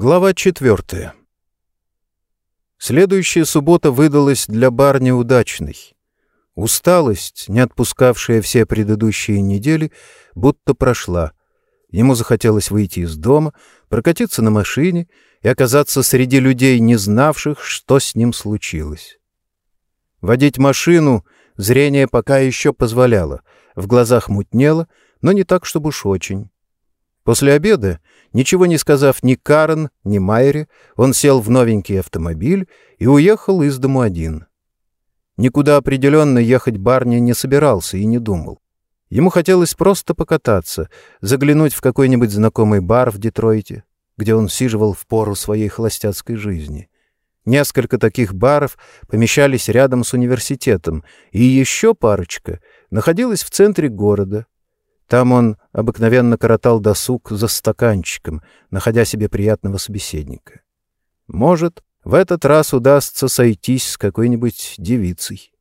Глава четвертая. Следующая суббота выдалась для Барни удачной. Усталость, не отпускавшая все предыдущие недели, будто прошла. Ему захотелось выйти из дома, прокатиться на машине и оказаться среди людей, не знавших, что с ним случилось. Водить машину зрение пока еще позволяло, в глазах мутнело, но не так, чтобы уж очень. После обеда, ничего не сказав ни Карен, ни Майере, он сел в новенький автомобиль и уехал из дому один. Никуда определенно ехать Барни не собирался и не думал. Ему хотелось просто покататься, заглянуть в какой-нибудь знакомый бар в Детройте, где он сиживал в пору своей холостяцкой жизни. Несколько таких баров помещались рядом с университетом, и еще парочка находилась в центре города — там он обыкновенно коротал досуг за стаканчиком, находя себе приятного собеседника. Может, в этот раз удастся сойтись с какой-нибудь девицей.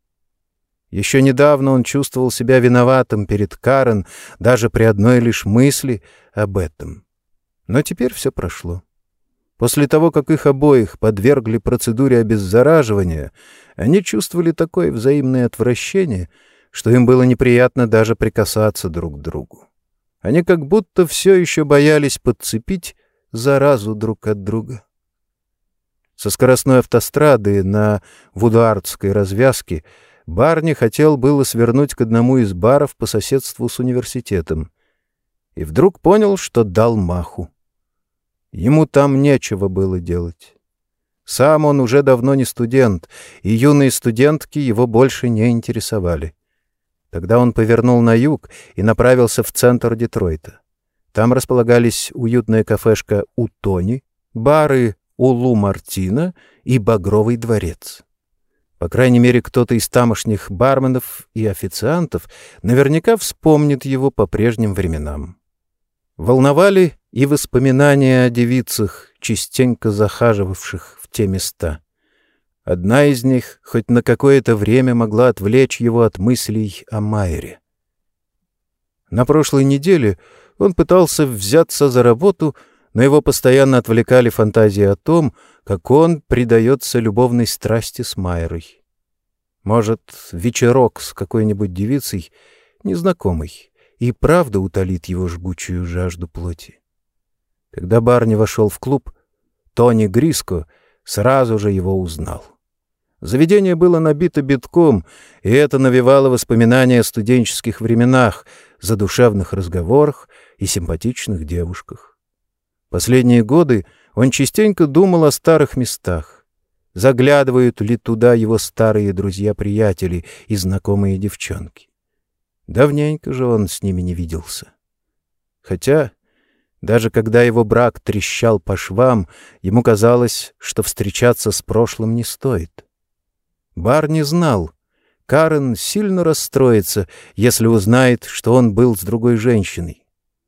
Еще недавно он чувствовал себя виноватым перед Карен даже при одной лишь мысли об этом. Но теперь все прошло. После того, как их обоих подвергли процедуре обеззараживания, они чувствовали такое взаимное отвращение — что им было неприятно даже прикасаться друг к другу. Они как будто все еще боялись подцепить заразу друг от друга. Со скоростной автострады на Вудуардской развязке Барни хотел было свернуть к одному из баров по соседству с университетом. И вдруг понял, что дал маху. Ему там нечего было делать. Сам он уже давно не студент, и юные студентки его больше не интересовали. Тогда он повернул на юг и направился в центр Детройта. Там располагались уютная кафешка «У Тони», бары «У Лу Мартина» и «Багровый дворец». По крайней мере, кто-то из тамошних барменов и официантов наверняка вспомнит его по прежним временам. Волновали и воспоминания о девицах, частенько захаживавших в те места. Одна из них хоть на какое-то время могла отвлечь его от мыслей о Майере. На прошлой неделе он пытался взяться за работу, но его постоянно отвлекали фантазии о том, как он предается любовной страсти с Майерой. Может, вечерок с какой-нибудь девицей, незнакомой, и правда утолит его жгучую жажду плоти. Когда Барни вошел в клуб, Тони Гриско сразу же его узнал. Заведение было набито битком, и это навевало воспоминания о студенческих временах, задушевных разговорах и симпатичных девушках. Последние годы он частенько думал о старых местах. Заглядывают ли туда его старые друзья-приятели и знакомые девчонки? Давненько же он с ними не виделся. Хотя, даже когда его брак трещал по швам, ему казалось, что встречаться с прошлым не стоит. Барни знал, Карен сильно расстроится, если узнает, что он был с другой женщиной.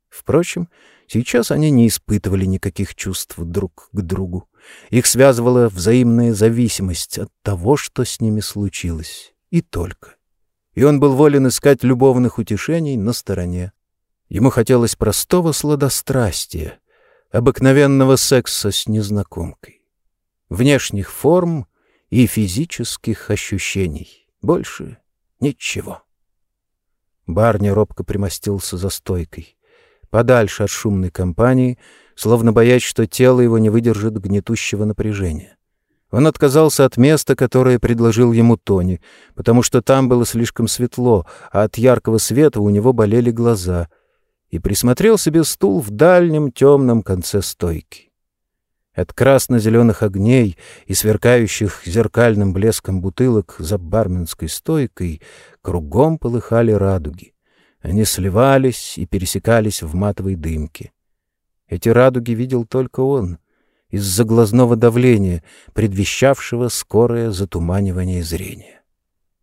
Впрочем, сейчас они не испытывали никаких чувств друг к другу. Их связывала взаимная зависимость от того, что с ними случилось. И только. И он был волен искать любовных утешений на стороне. Ему хотелось простого сладострастия, обыкновенного секса с незнакомкой. Внешних форм и физических ощущений. Больше ничего. Барни робко примостился за стойкой, подальше от шумной компании, словно боясь, что тело его не выдержит гнетущего напряжения. Он отказался от места, которое предложил ему Тони, потому что там было слишком светло, а от яркого света у него болели глаза, и присмотрел себе стул в дальнем темном конце стойки. От красно-зеленых огней и сверкающих зеркальным блеском бутылок за барменской стойкой кругом полыхали радуги. Они сливались и пересекались в матовой дымке. Эти радуги видел только он, из-за глазного давления, предвещавшего скорое затуманивание зрения.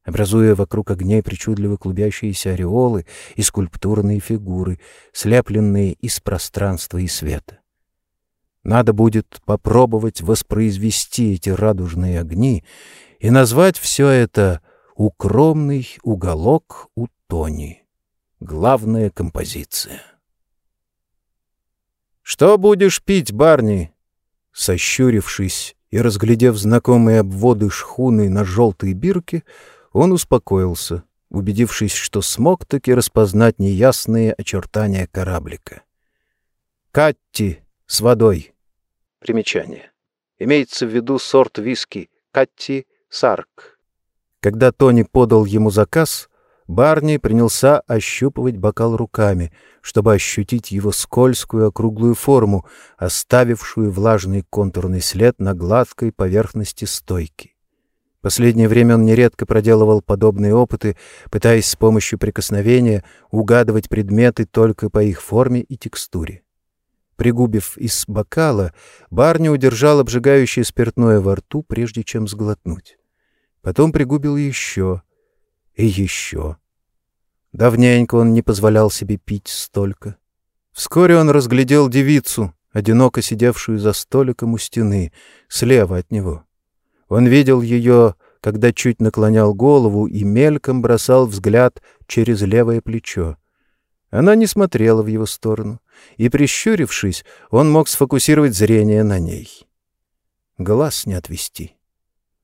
Образуя вокруг огней причудливо клубящиеся ореолы и скульптурные фигуры, слепленные из пространства и света. Надо будет попробовать воспроизвести эти радужные огни и назвать все это «Укромный уголок у Тони». Главная композиция. «Что будешь пить, Барни?» Сощурившись и разглядев знакомые обводы шхуны на желтой бирке, он успокоился, убедившись, что смог таки распознать неясные очертания кораблика. «Катти с водой». Примечание. Имеется в виду сорт виски «Катти Сарк». Когда Тони подал ему заказ, Барни принялся ощупывать бокал руками, чтобы ощутить его скользкую округлую форму, оставившую влажный контурный след на гладкой поверхности стойки. Последнее время он нередко проделывал подобные опыты, пытаясь с помощью прикосновения угадывать предметы только по их форме и текстуре. Пригубив из бокала, Барни удержал обжигающее спиртное во рту, прежде чем сглотнуть. Потом пригубил еще и еще. Давненько он не позволял себе пить столько. Вскоре он разглядел девицу, одиноко сидевшую за столиком у стены, слева от него. Он видел ее, когда чуть наклонял голову и мельком бросал взгляд через левое плечо. Она не смотрела в его сторону, и, прищурившись, он мог сфокусировать зрение на ней. Глаз не отвести.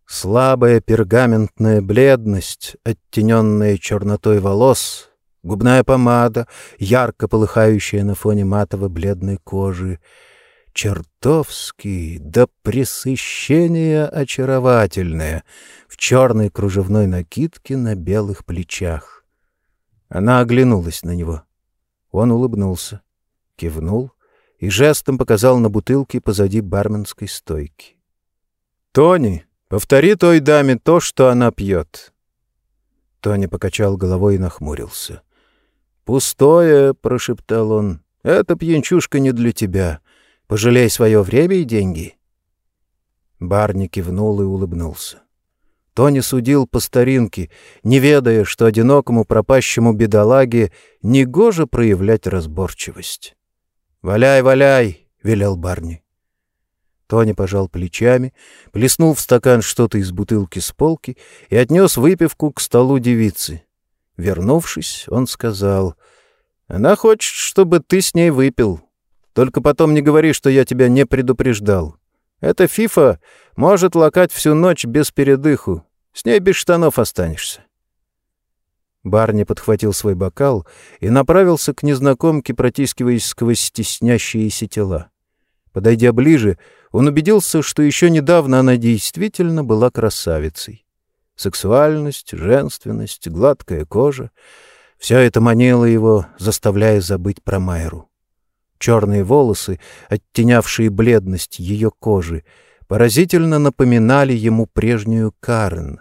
Слабая пергаментная бледность, оттененная чернотой волос, губная помада, ярко полыхающая на фоне матово-бледной кожи. Чертовски до пресыщения очаровательная, в черной кружевной накидке на белых плечах. Она оглянулась на него. Он улыбнулся, кивнул и жестом показал на бутылке позади барменской стойки. «Тони!» Повтори той даме то, что она пьет. Тони покачал головой и нахмурился. «Пустое», — прошептал он, — «эта пьянчушка не для тебя. Пожалей свое время и деньги». Барни кивнул и улыбнулся. Тони судил по старинке, не ведая, что одинокому пропащему бедолаге негоже проявлять разборчивость. «Валяй, валяй!» — велел Барни. Тони пожал плечами, плеснул в стакан что-то из бутылки с полки и отнес выпивку к столу девицы. Вернувшись, он сказал, «Она хочет, чтобы ты с ней выпил. Только потом не говори, что я тебя не предупреждал. Эта фифа может лакать всю ночь без передыху. С ней без штанов останешься». Барни подхватил свой бокал и направился к незнакомке, протискиваясь сквозь стеснящиеся тела. Подойдя ближе, он убедился, что еще недавно она действительно была красавицей. Сексуальность, женственность, гладкая кожа — все это манило его, заставляя забыть про Майру. Черные волосы, оттенявшие бледность ее кожи, поразительно напоминали ему прежнюю Карен.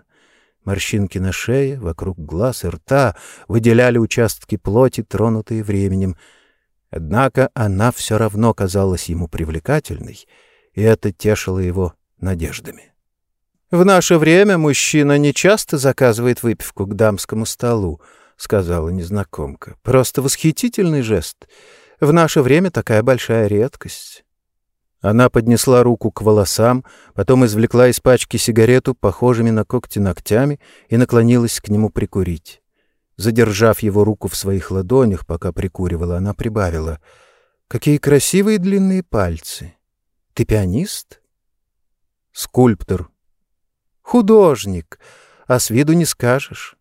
Морщинки на шее, вокруг глаз и рта выделяли участки плоти, тронутые временем. Однако она все равно казалась ему привлекательной — и это тешило его надеждами. «В наше время мужчина не часто заказывает выпивку к дамскому столу», — сказала незнакомка. «Просто восхитительный жест. В наше время такая большая редкость». Она поднесла руку к волосам, потом извлекла из пачки сигарету, похожими на когти ногтями, и наклонилась к нему прикурить. Задержав его руку в своих ладонях, пока прикуривала, она прибавила. «Какие красивые длинные пальцы!» Ты пианист? Скульптор. Художник. А с виду не скажешь.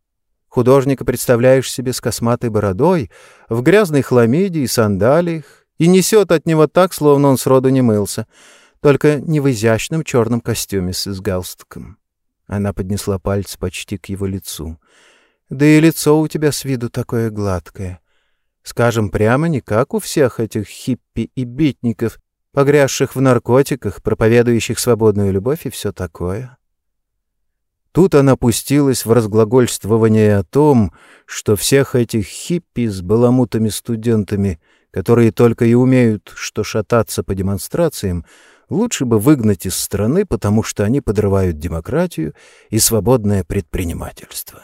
Художника представляешь себе с косматой бородой, в грязной хламиде и сандалиях, и несет от него так, словно он сроду не мылся, только не в изящном черном костюме с галстуком. Она поднесла пальцы почти к его лицу. Да и лицо у тебя с виду такое гладкое. Скажем прямо, не как у всех этих хиппи и битников, погрязших в наркотиках, проповедующих свободную любовь и все такое. Тут она пустилась в разглагольствование о том, что всех этих хиппи с баламутами-студентами, которые только и умеют что шататься по демонстрациям, лучше бы выгнать из страны, потому что они подрывают демократию и свободное предпринимательство.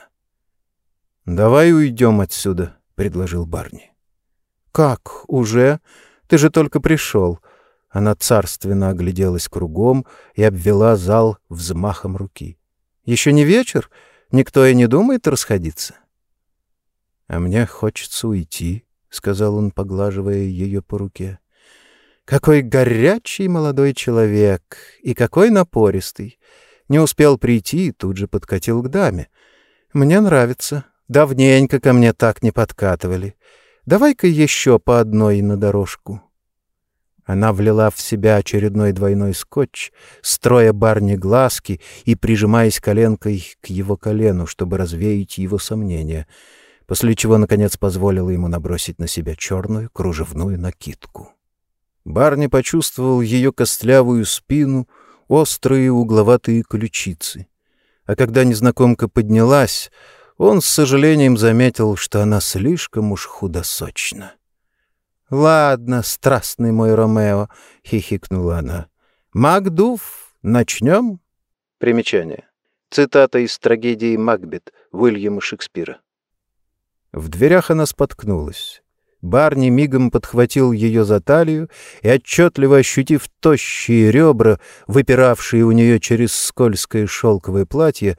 «Давай уйдем отсюда», — предложил Барни. «Как? Уже? Ты же только пришел. Она царственно огляделась кругом и обвела зал взмахом руки. «Еще не вечер? Никто и не думает расходиться?» «А мне хочется уйти», — сказал он, поглаживая ее по руке. Какой горячий молодой человек и какой напористый. Не успел прийти, тут же подкатил к даме. Мне нравится. Давненько ко мне так не подкатывали. Давай-ка еще по одной на дорожку. Она влила в себя очередной двойной скотч, строя барни глазки и прижимаясь коленкой к его колену, чтобы развеять его сомнения, после чего, наконец, позволила ему набросить на себя черную кружевную накидку. Барни почувствовал ее костлявую спину, острые угловатые ключицы. А когда незнакомка поднялась, он с сожалением заметил, что она слишком уж худосочна. — Ладно, страстный мой Ромео, — хихикнула она. — Макдув, начнем? Примечание. Цитата из трагедии «Макбет» Уильяма Шекспира. В дверях она споткнулась. Барни мигом подхватил ее за талию и, отчетливо ощутив тощие ребра, выпиравшие у нее через скользкое шелковое платье,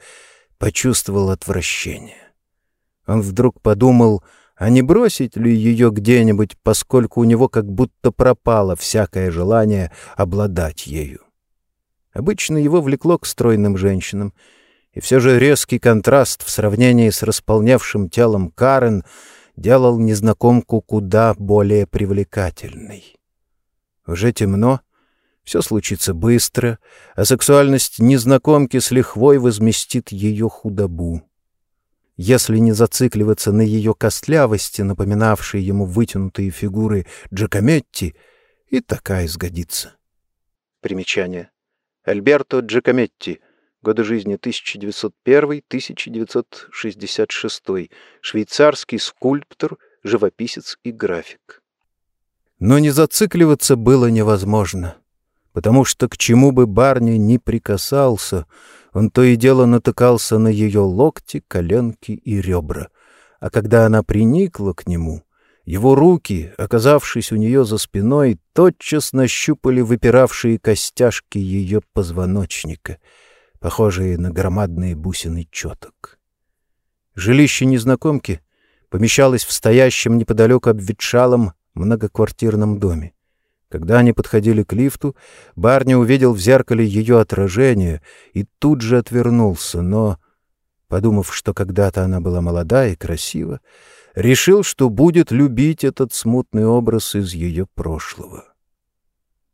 почувствовал отвращение. Он вдруг подумал — а не бросить ли ее где-нибудь, поскольку у него как будто пропало всякое желание обладать ею. Обычно его влекло к стройным женщинам, и все же резкий контраст в сравнении с располнявшим телом Карен делал незнакомку куда более привлекательной. Уже темно, все случится быстро, а сексуальность незнакомки с лихвой возместит ее худобу если не зацикливаться на ее костлявости, напоминавшей ему вытянутые фигуры Джакометти, и такая сгодится. Примечание. Альберто Джакометти. Годы жизни 1901-1966. Швейцарский скульптор, живописец и график. Но не зацикливаться было невозможно, потому что к чему бы Барни ни прикасался — он то и дело натыкался на ее локти, коленки и ребра. А когда она приникла к нему, его руки, оказавшись у нее за спиной, тотчас нащупали выпиравшие костяшки ее позвоночника, похожие на громадные бусины четок. Жилище незнакомки помещалось в стоящем неподалеку обветшалом многоквартирном доме. Когда они подходили к лифту, Барни увидел в зеркале ее отражение и тут же отвернулся, но, подумав, что когда-то она была молода и красива, решил, что будет любить этот смутный образ из ее прошлого.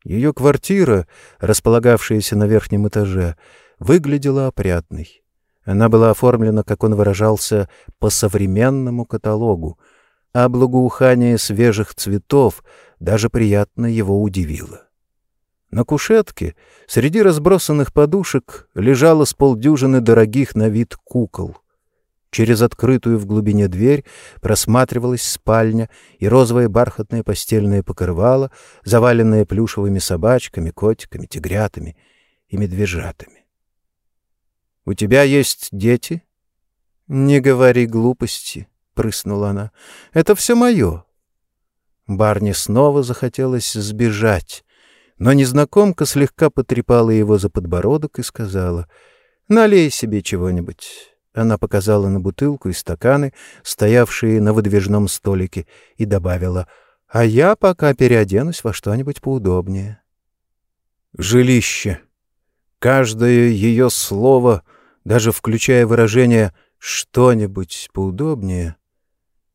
Ее квартира, располагавшаяся на верхнем этаже, выглядела опрятной. Она была оформлена, как он выражался, по современному каталогу, а благоухание свежих цветов даже приятно его удивило. На кушетке среди разбросанных подушек лежало с полдюжины дорогих на вид кукол. Через открытую в глубине дверь просматривалась спальня и розовое бархатное постельное покрывало, заваленное плюшевыми собачками, котиками, тигрятами и медвежатами. — У тебя есть дети? — Не говори глупости, — прыснула она. — Это все мое. Барни снова захотелось сбежать, но незнакомка слегка потрепала его за подбородок и сказала, «Налей себе чего-нибудь». Она показала на бутылку и стаканы, стоявшие на выдвижном столике, и добавила, «А я пока переоденусь во что-нибудь поудобнее». Жилище. Каждое ее слово, даже включая выражение «что-нибудь поудобнее»,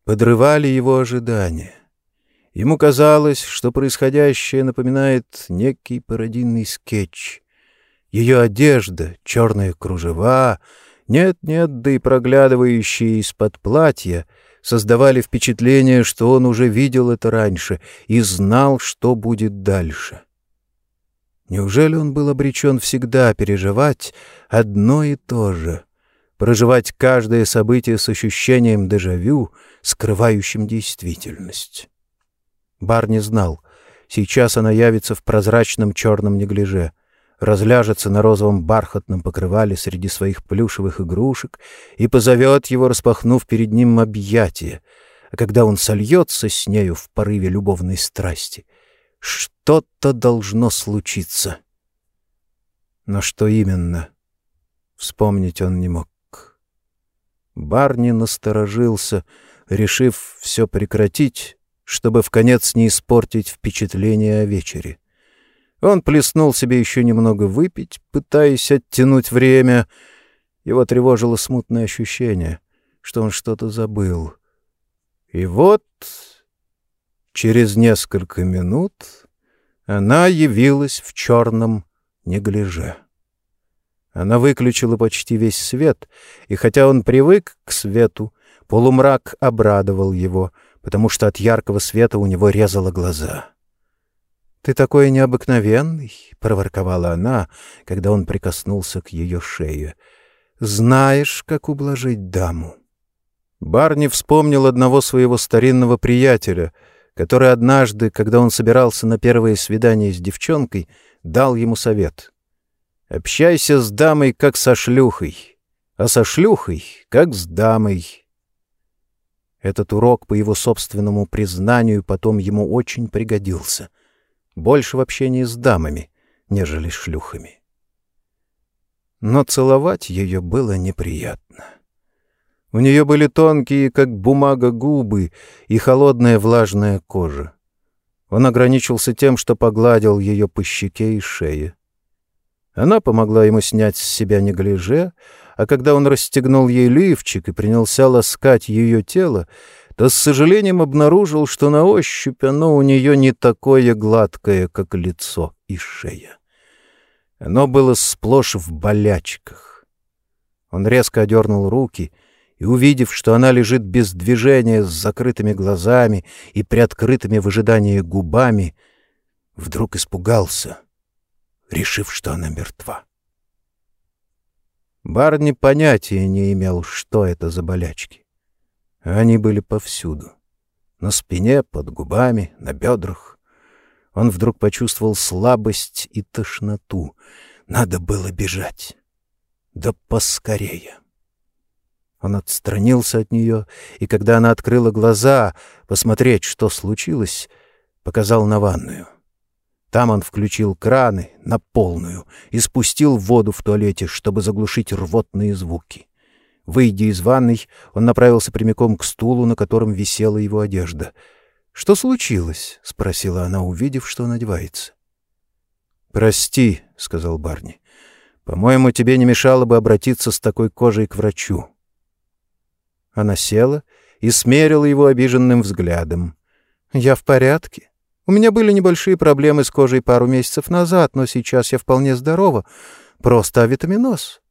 подрывали его ожидания. Ему казалось, что происходящее напоминает некий пародийный скетч. Ее одежда, черные кружева, нет-нет, да и проглядывающие из-под платья, создавали впечатление, что он уже видел это раньше и знал, что будет дальше. Неужели он был обречен всегда переживать одно и то же — проживать каждое событие с ощущением дежавю, скрывающим действительность. Барни знал, сейчас она явится в прозрачном черном неглиже, разляжется на розовом бархатном покрывале среди своих плюшевых игрушек и позовет его, распахнув перед ним объятия, а когда он сольется с нею в порыве любовной страсти, что-то должно случиться. Но что именно, вспомнить он не мог. Барни насторожился, решив все прекратить, чтобы в конец не испортить впечатление о вечере. Он плеснул себе еще немного выпить, пытаясь оттянуть время. Его тревожило смутное ощущение, что он что-то забыл. И вот через несколько минут она явилась в черном неглиже. Она выключила почти весь свет, и хотя он привык к свету, полумрак обрадовал его, потому что от яркого света у него резало глаза. «Ты такой необыкновенный!» — проворковала она, когда он прикоснулся к ее шее. «Знаешь, как ублажить даму!» Барни вспомнил одного своего старинного приятеля, который однажды, когда он собирался на первое свидание с девчонкой, дал ему совет. «Общайся с дамой, как со шлюхой, а со шлюхой, как с дамой». Этот урок, по его собственному признанию, потом ему очень пригодился — больше в общении с дамами, нежели шлюхами. Но целовать ее было неприятно. У нее были тонкие, как бумага, губы и холодная влажная кожа. Он ограничился тем, что погладил ее по щеке и шее. Она помогла ему снять с себя неглиже, а когда он расстегнул ей лифчик и принялся ласкать ее тело, то с сожалением обнаружил, что на ощупь оно у нее не такое гладкое, как лицо и шея. Оно было сплошь в болячках. Он резко одернул руки и, увидев, что она лежит без движения с закрытыми глазами и приоткрытыми в ожидании губами, вдруг испугался, решив, что она мертва. Барни понятия не имел, что это за болячки. Они были повсюду. На спине, под губами, на бедрах. Он вдруг почувствовал слабость и тошноту. Надо было бежать. Да поскорее. Он отстранился от нее, и когда она открыла глаза, посмотреть, что случилось, показал на ванную. Там он включил краны на полную и спустил воду в туалете, чтобы заглушить рвотные звуки. Выйдя из ванной, он направился прямиком к стулу, на котором висела его одежда. «Что случилось?» — спросила она, увидев, что он одевается. «Прости», — сказал Барни. «По-моему, тебе не мешало бы обратиться с такой кожей к врачу». Она села и смерила его обиженным взглядом. «Я в порядке. У меня были небольшие проблемы с кожей пару месяцев назад, но сейчас я вполне здорова. Просто авитаминоз.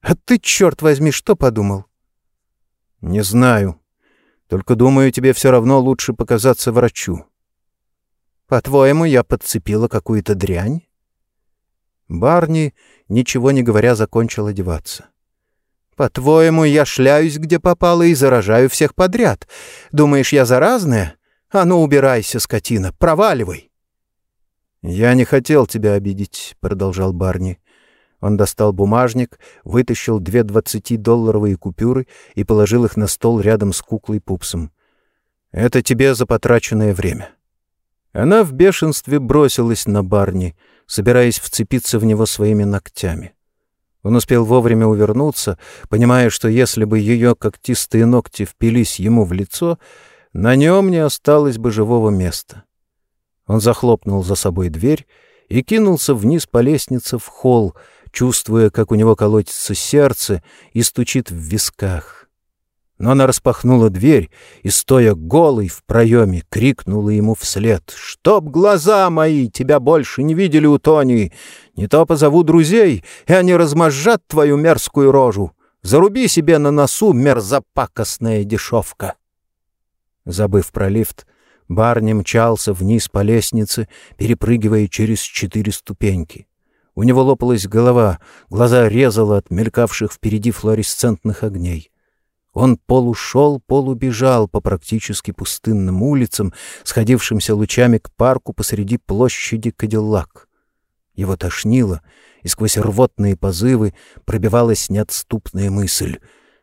А ты, черт возьми, что подумал? — Не знаю. Только думаю, тебе все равно лучше показаться врачу. — По-твоему, я подцепила какую-то дрянь? Барни, ничего не говоря, закончил одеваться. — По-твоему, я шляюсь, где попало, и заражаю всех подряд. Думаешь, я заразная? А ну, убирайся, скотина, проваливай. — Я не хотел тебя обидеть, — продолжал Барни. Он достал бумажник, вытащил две двадцатидолларовые купюры и положил их на стол рядом с куклой Пупсом. «Это тебе за потраченное время». Она в бешенстве бросилась на Барни, собираясь вцепиться в него своими ногтями. Он успел вовремя увернуться, понимая, что если бы ее когтистые ногти впились ему в лицо, на нем не осталось бы живого места. Он захлопнул за собой дверь и кинулся вниз по лестнице в холл, чувствуя, как у него колотится сердце и стучит в висках. Но она распахнула дверь и, стоя голой в проеме, крикнула ему вслед. «Чтоб глаза мои тебя больше не видели у Тони! Не то позову друзей, и они размозжат твою мерзкую рожу! Заруби себе на носу, мерзопакостная дешевка!» Забыв про лифт, Барни мчался вниз по лестнице, перепрыгивая через четыре ступеньки. У него лопалась голова, глаза резало от мелькавших впереди флуоресцентных огней. Он полушел, полубежал по практически пустынным улицам, сходившимся лучами к парку посреди площади Кадиллак. Его тошнило, и сквозь рвотные позывы пробивалась неотступная мысль.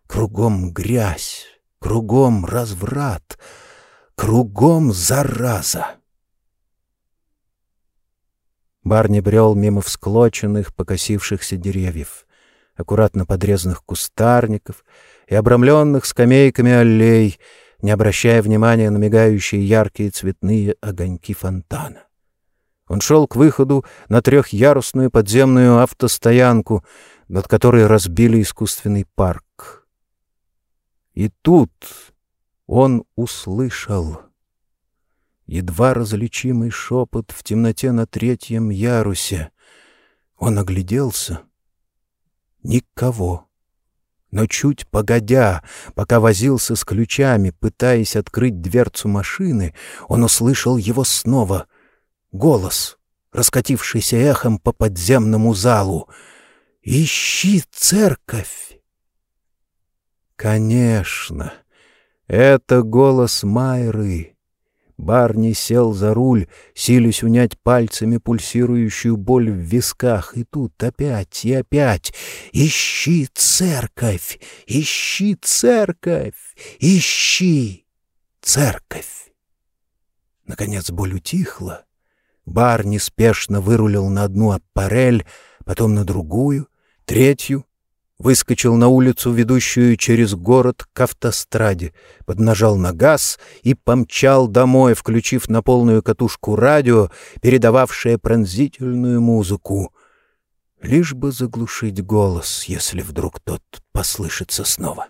Кругом грязь, кругом разврат, кругом зараза. Барни брел мимо всклоченных, покосившихся деревьев, аккуратно подрезанных кустарников и обрамленных скамейками аллей, не обращая внимания на мигающие яркие цветные огоньки фонтана. Он шел к выходу на трехъярусную подземную автостоянку, над которой разбили искусственный парк. И тут он услышал едва различимый шепот в темноте на третьем ярусе. Он огляделся. Никого. Но чуть погодя, пока возился с ключами, пытаясь открыть дверцу машины, он услышал его снова. Голос, раскатившийся эхом по подземному залу. «Ищи церковь!» Конечно, это голос Майры. Барни сел за руль, силясь унять пальцами пульсирующую боль в висках. И тут опять и опять. «Ищи церковь! Ищи церковь! Ищи церковь!» Наконец боль утихла. Барни спешно вырулил на одну аппарель, потом на другую, третью, выскочил на улицу, ведущую через город к автостраде, поднажал на газ и помчал домой, включив на полную катушку радио, передававшее пронзительную музыку. Лишь бы заглушить голос, если вдруг тот послышится снова.